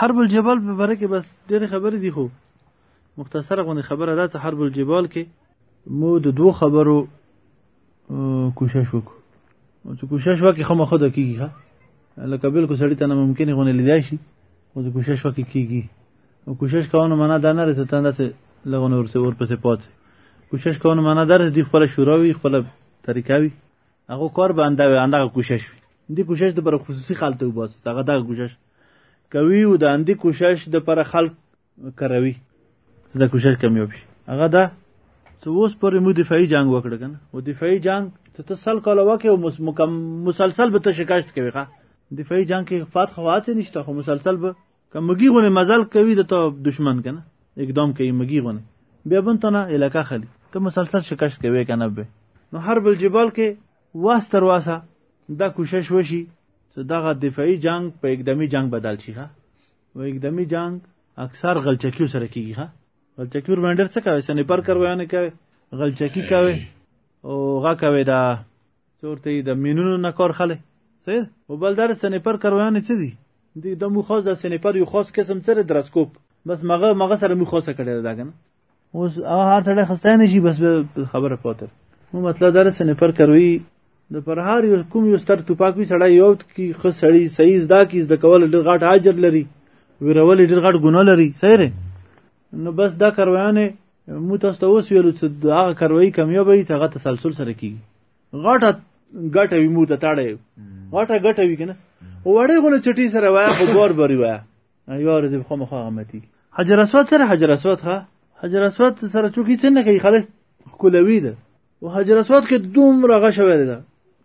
حرب الجبال په باره کې بس ډېرې خبرې دي خو مختصره غوندې خبره ده چې حرب الجبال کې مو د دوو خبرو کوشش وکړو چې کوشش وکړي خو مخه د کېږي ښه لکه بلکل سړي ته نه ممکنې غوندې لیدای شي خو چې کوشش وکړي کېږي او کوشش کولو معنا دا نه رسې ته داسې لغه نور څه ورپسې پاتې کوشش کولو معنا دا رسې دي خپله شورا وي خپله طریقه وي هغه کار به انده اندغه کوشش وي اندی کوشش د پر خصوصي خلته وباس هغه دغه کوشش کوي او د اندی کوشش د پر خلک کروي دا کوشش کمیاب شي هغه دا څه اوس پورې مو دفاعي جنگ وکړ کنه او دفاعي جنگ ته ته سل کاله وکې او مسلسل به ته شکایت کوي ښه دفاعي جنگ کې فتح خواته نشته خو مسلسل به که مگی غونه مزل کوي د تا دشمن کنه اقدام کوي مگی غونه بیا بن تنه علاقه خلی ته مسلسل شکست کوي کنه به نو حرب الجبال کې واس تر واسه دا کوشش وشي چې دغه دفاعي جنگ په اقدامي جنگ بدل شي ښه و اقدامي جنگ اکثر غلچکیو سره کیږي ښه غلچکیو رمانډر څه کوي سنیپر کاروانه کوي غلچکی کوي او غا کوي دا څه ورته یې د مینونو نه کار خلی صحیح او بل در سنیپر کارویانې څه دي دی د مو خاص د سنیپر یو خاص قسم سره درسکوپ بس مغه مغه سره مو خاصه کړی دا کنه اوس هغه هر سړی خسته نه شي بس خبره پاتر مو مطلب در سنیپر کاروي د پر هر یو کوم یو ستر توپاک وی سړی یو کی خو سړی صحیح زدا کی زدا کول ډیر غټ اجر لري ویرول ډیر غټ ګناه لري صحیح نو بس دا کاروایانې مو تاسو ته اوس ویلو چې د هغه کاروایي کمیابه وي چې هغه تسلسل سره کېږي غټه ګټه وي مو ته تاړی غټه ګټه وي که نه وړې غونه چټي سره وایه خو بار باري وایه یار دې خامخا هغه متي حجر اسود سره حجر اسود ښه حجر اسود سره چوکي څنګه کوي خالص ښکلوي ده او حجر اسود کې دومره غه شوی ده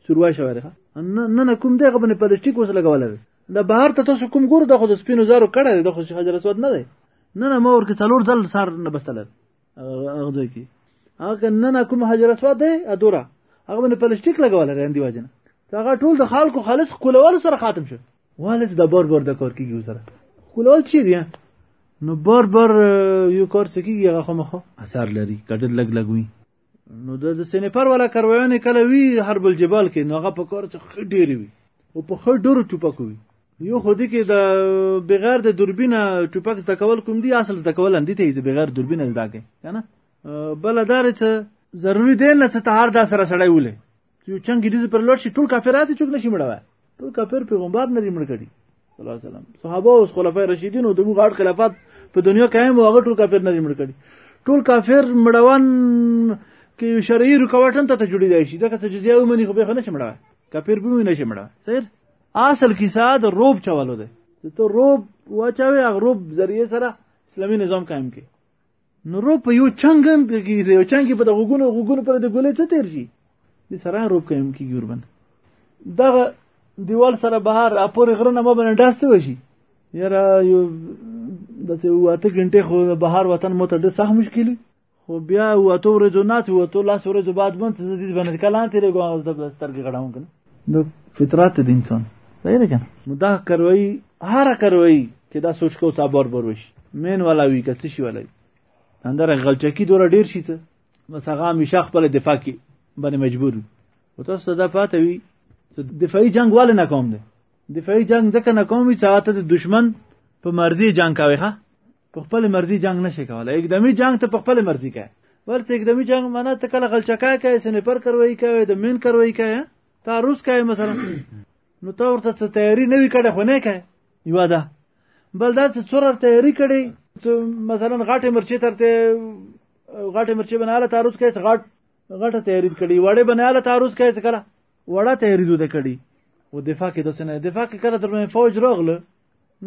سروای شوی ده نه نه کوم دغه باندې پلاستیک اوس لګولی دی د بهر ته تاسو کوم ګور د خو د سپینو زارو کړه دی د خو شیخ حجر اسود نه دی نه نه ما ورکه څلور ځل سر نه بستل هغه ځای کې هغه نه نه کوم حجر اسود دی ادوره هغه باندې پلاسټیک لګول لري اندی واجنه هغه ټول د خلکو خالص کولول سره خاتم شو والد د بار بار د کار کیږي سره کولول چی دی نو بار بار یو کار سکیږي هغه خو مخه اثر لري کډل لګ لګوي نو د سنیپر ولا کرویانې کله وی حرب الجبال کې نو هغه په کار څه ډېر وي او په خړ ډورو ټوپک وي یو خو دې کې د بغیر د دوربینه ټوپک زده کول کوم دي اصل زده کول اندی ته بغیر دوربینه زده کې کنه بل دار څه ضروری دی نه څه ته هر دا سره سړی ولې یو چنګ دې پر لوړ شي ټول کافرات چوک نشي مړوي ټول کافر پیغمبر نه دی مړ کړي صلی الله علیه وسلم صحابه او خلفای راشدین او دغه غاټ خلافات په دنیا قائم او هغه ټول کافر نه دی مړ کړي ټول کافر مړوان کې یو شرعي رکاوټن ته جوړی دی شي ځکه چې جزیه ومني خو به خنه شي مړوي کافر به نه شي مړوي صحیح اصل کیسه د روب چولو ده ته روب واچوي هغه روب ذریعہ سره اسلامي نظام قائم کړي نو رو په یو چنګن کې یو چنګ په دغه غوګونو غوګونو پر د ګولې څه تیر شي د سره روب کایم کې ګوربن دغه دیوال سره بهر اپور غره نه مبنه داسته وشي یاره یو د څه واته غنټه خو بهر وطن مو ته ډېر سخت مشکل خو بیا واته ورځو نه ته واته لاس ورځو بعد مونږ زه دې باندې کلان تیرې ګوغه د سترګې غړاون کنه د فطرت د انسان دا یې کنه نو دا کاروي هر کاروي چې دا سوچ کو تا بار بار وشي مین ولا وی که څه شي ولا اندر غلچکی دوره ډیر شي ته بس هغه همیشه خپل دفاع کی باندې مجبور و تاسو ته دا پاته وي چې دفاعي جنگ ولې ناکام دی دفاعي جنگ ځکه ناکام وي چې هغه ته د دشمن په مرزي جنگ کوي ښه په خپل مرزي جنگ نشي کولای اقدامي جنگ ته په خپل مرزي کوي ورته اقدامي جنگ معنا ته کله غلچکا کوي سنیپر کروي کوي د مین کروي کوي تا روس کوي مثلا نو تا ورته څه تیاری نه وی کړه خو نه کوي یو ده بل دا څه څور تیاری کړي مثلا غاټه مرچي ترته غاټه مرچي بناله تعرض کوي غاټ غاټه تیاری کړي وړه بناله تعرض کوي کله وړه تیاری دوته کړي و دفاع کې دوسنه دفاع کې کله تر فوج راغله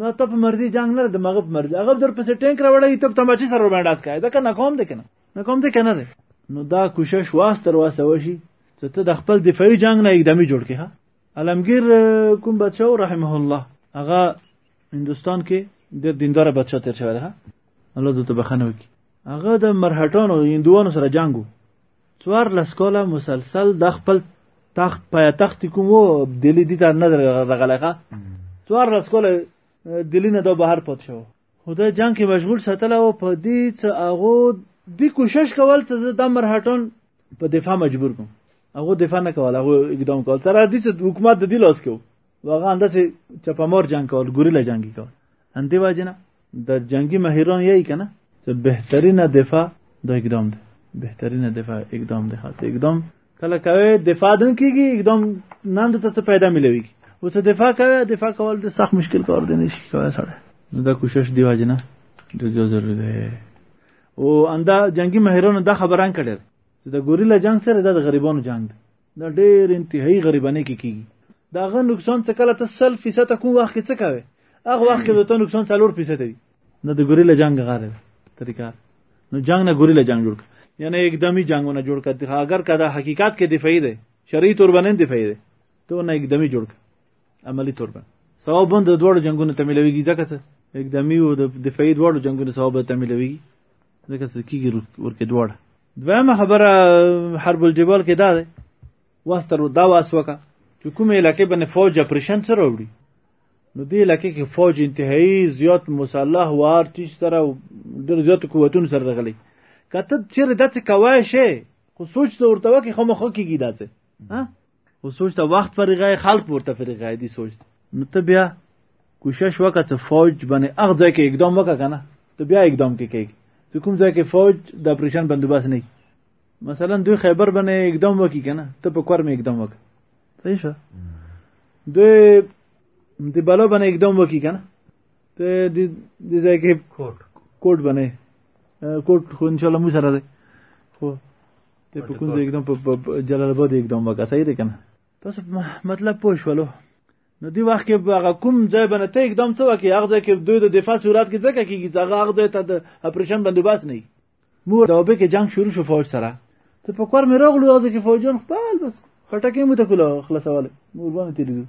نو ته په مرزي جنگ نه د مغه په مرزي هغه در پسې ټینک راوړی ته تماچی سره باندې ډاس کای دا کنه کوم دې کنه نه کوم دې کنه دې نو دا کوشش واس تر واسه وشي چې ته د خپل دفاعي جنگ نه اقدامي جوړ کړې ها علمگیر کوم بچو رحمه الله هغه هندستان کې ډېر دیندار بچو تیر شوی دی الله دې ته بخنه وکړي هغه د مرهټانو هندوانو سره جنگو څوارلس کاله مسلسل د خپل تخت پایتخت کوم دلی دي ته نه درغلی ښه څوارلس کاله دلی نه دا بهر پات شو خو دا جنګ کې مشغول ساتلی او په دې څه هغو دی کوشش کول چې زه دا مرهټون په دفاع مجبور کوم هغه دفاع نه کول هغه اقدام کول سره دې چې حکومت د دې لاس کې واقعا داسې چپمار جنگ کول ګوریلا جنگی کول اندی واجنه د جنگی مهیران یی کنه چې بهترین دفاع د اقدام ده بهترین دفاع اقدام ده خاص اقدام کله کوي دفاع دن کیږي اقدام نن د ته پیدا ملوي او ته دفاع کوي دفاع کول د سخت مشکل کار دی نشي کوي سره نو دا کوشش دی واجنه د زیات ضروري ده او اندا جنگی مهیرانو دا خبران کړي چې د ګوریلا جنگ سره د غریبانو جنگ دی دا ډېر انتهایی غریبانه کې کیږي دا غن نقصان څه کله ته سل فیصد کوم وخت کې څه کوي هغه وخت کې ته نقصان څلور فیصد وي نه د ګوریلا جنگ غاره طریقه نو جنگ نه ګوریلا جنگ جوړ یعنی اقدامی جنگونه جوړ کړ اگر کدا حقیقت کې دفاعي ده شرعي تور باندې دفاعي ده ته نه اقدامی جوړ کړ عملی تور باندې ثواب د دوړو جنگونو ته ملويږي ځکه څه اقدامی او د دفاعي دوړو جنگونو ثواب ته ملويږي ځکه څه کېږي ورکې دواړه دویمه خبره حرب الجبال کې دا دی واس تر دا واس وکړه چې کومې علاقې باندې فوج اپریشن څه راوړي نو دې علاقې کې فوج انتهایی زیات مسلح و هر چیز سره ډېر زیات قوتونو سره راغلی که ته چېرې داسې کوای شې خو سوچ ته ورته وکړې خامخا کېږي داسې او سوچ ته وخت فرغه خلق ورته فرغه دي سوچ نو ته بیا کوشش وکړه چې فوج باندې هغه ځای کې اقدام وکړه کنه ته بیا اقدام کې کوي چې کوم ځای کې فوج د اپریشن بندوبست نه مثلا دوی خیبر باندې اقدام وکړي کنه ته په کور مې اقدام وکړه صحیح شو دوی د بالا باندې اقدام وکړي کنه ته د دې ځای کې کوټ کوټ باندې کوټ خو ان شاء الله مو سره ده خو ته په کوم ځای اقدام په جلال آباد اقدام وکړه صحیح دی کنه تاسو مطلب پوه شولو نو دی وخت کې هغه کوم ځای باندې ته اقدام څه وکړي هغه ځای کې دوی د دفاع صورت کې ځکه کېږي چې هغه هغه ځای ته د اپریشن بندوبست نه وي مو دوبه کې جنگ شروع شو فوج سره ته په کور مې راغلو هغه ځای کې فوجان خپل بس خټکې مو ته کوله خلاصواله موربانه تیریدو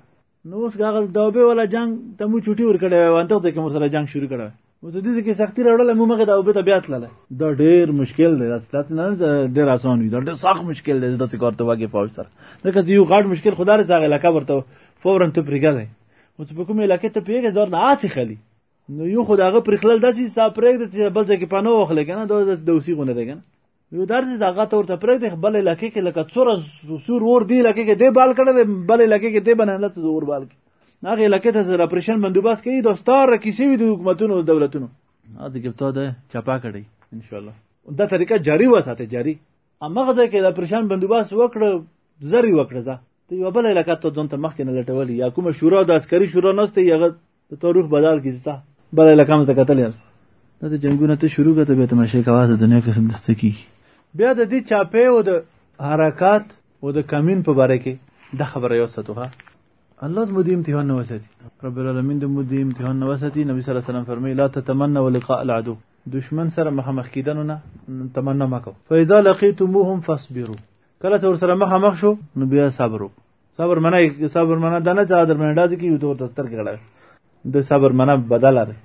نو اوس هغه دوبه ولا جنگ ته مو چټي ور کړی وای وانته ته کوم سره جنگ شروع کړی اوس دې کې سختی راوړل مو مګه دوبه ته بیا تلله دا ډیر مشکل دی تاسو نه ډیر آسان وي دا ډیر سخت مشکل دی داسې کارته واګي فوج سره دا که یو غاټ مشکل خدای رې ځاګه لکه ورته فورن ته پرګلې اوس په کومه علاقې ته پیګه دور نه آسی خلی نو یو خدای هغه پرخلل داسې صاحب پرګ د بل ځای کې پناه واخلې کنه دا د دوسی غونه دی کنه یو درځي دا غته ورته پرېږدي بل علاقې کې لکه څور سور ور دی علاقې کې دی بال کړل بل علاقې کې دی بنه لته ور بال کې هغه علاقې ته زر اپریشن بندوباس کوي دا ستار کیسې وي د حکومتونو او دولتونو اته کې ته ده چپا کړی ان شاء الله دا طریقه جاری وساته جاری اما غزه کې د اپریشن بندوباس وکړه زری وکړه ته یو بل علاقې ته ځون ته مخکې نه لټولې یا کومه شورا د عسکري شورا نسته یا ته تاریخ بدل کی زتا بل لکم ته قتل یل دا ته جنگونه ته شروع کته به تماشه کوا د دنیا کې سمدست کی بیا د دې چاپې او د حرکات او د کمین په باره کې د خبره یو ستوه الله د مدې امتحان نه وساتي رب العالمین د مدې امتحان نه وساتي نبی صلی الله علیه وسلم فرمایي لا تتمنوا لقاء العدو دشمن سره مخامخ کیدنو نه تمنا مکو فاذا لقيتموهم فاصبروا کله چې ورسره مخامخ شو نو بیا صبر صبر منه صبر منه دنه چا در منه داسې کیږي ته ورته سترګې غړوې د صبر منه بدله دی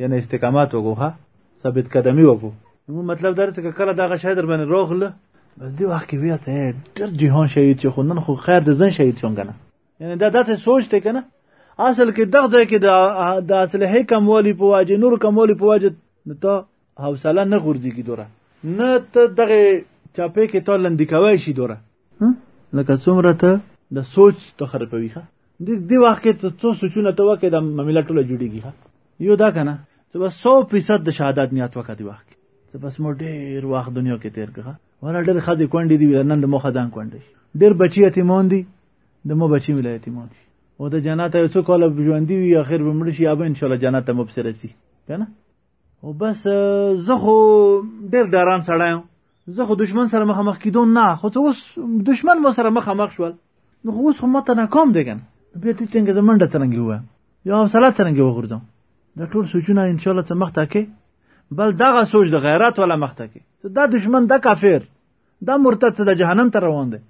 یعنې استقامت وکړو ښه ثابت قدمي وکړو زموږ مطلب دا دی که کله دغه شی در باندې راغله بس دې وخت کې ویل ته ډېر جهان شهید شو خو نن خو خیر د ځان شهید شوم که نه یعنې دا داسې سوچ دی که نه اصل کې دغه ځای کې د اصلحې کموالي په وجې نور کموالي په وجې نو ته حوصله نه غورځېږي دوره نه ته دغه چاپې کې تا لندي کوی شي دوره لکه څومره ته د سوچ ته خرپوي ښه د دې وخت کې ته څو سوچونه ته وکړې د معامله ټوله جوړېږي ښه یو دا که نه چې بس سو فیصد د شهادت نیت وکړه دې وخت کې چې بس مو ډېر وخت دنیا کې تېر کړه ولا ډېر ښځې کونډې دي نن د مو ښځان کونډې شي ډېر بچي یتیمان دي د مو بچي مې له یتیمان شي او د جنت یو څو کاله ژوندي وي اخر به مړ شي یا به انشاءالله جنت ته مبصره شي که نه او بس زه خو ډېر ډاران سړی یم زه خو دشمن سره مخامخ کیدو نه خو څه اوس دشمن مو سره مخامخ شول نو خو اوس خو ماته ناکام دی که نه بیا ته څنګه زه منډه څرنګه ووایم یا حوصله څرنګه وغورځوم دا ټول سوچونه انشاءالله څه مخته کې بل دغه سوچ د غیرت ولا مخته کې دا دشمن دا کافر دا مرتد څه د جهنم ته روان دی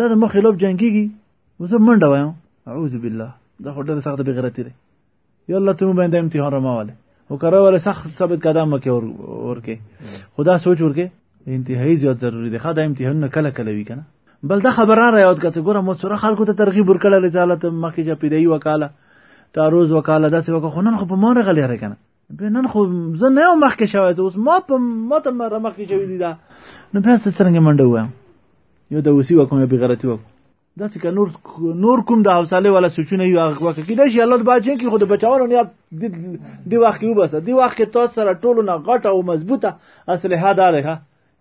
دا د مخ خلاف جنگیږي وزه منډه وایم اعوذ بالله دا خو ډېر سخت بغیرتی دی یالله ته مو باندې امتحان را مواله او کرا ولې سخت ثابت قدم وکي ورکه خدا سوچ ورکه انتهایی زیات ضروری دی خا دا امتحانونه کله کله وی کنه بل دا خبره را یاد کړه ګوره مو سره خلکو ته ترغیب ورکړل رسالت مخکې چې پیدایي وکاله تعرض وکاله داسې وکړه خو نن خو په ما رغلی را کنه نن خو زه نه یم مخکې شوی اوس ما په ما ته مخکې شوي دي دا نو بیا څه څرنګه منډه ووایم یو د اوسي وکړم یا بېغیرتي وکړم داسې که نور نور کوم د حوصله ولا سوچونه یو هغه وکړه کیدای شي الله د باچین کې خو د بچاونو نیت دی وخت کې وباسه دی وخت کې تاسو سره ټولو نه غټه او مضبوطه اسلحه ده ده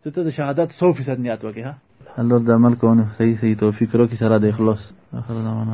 چې ته د شهادت 100% نیت وکړه الله د عمل کوونه صحیح صحیح توفیق راکړي سره د اخلاص اخر زمانه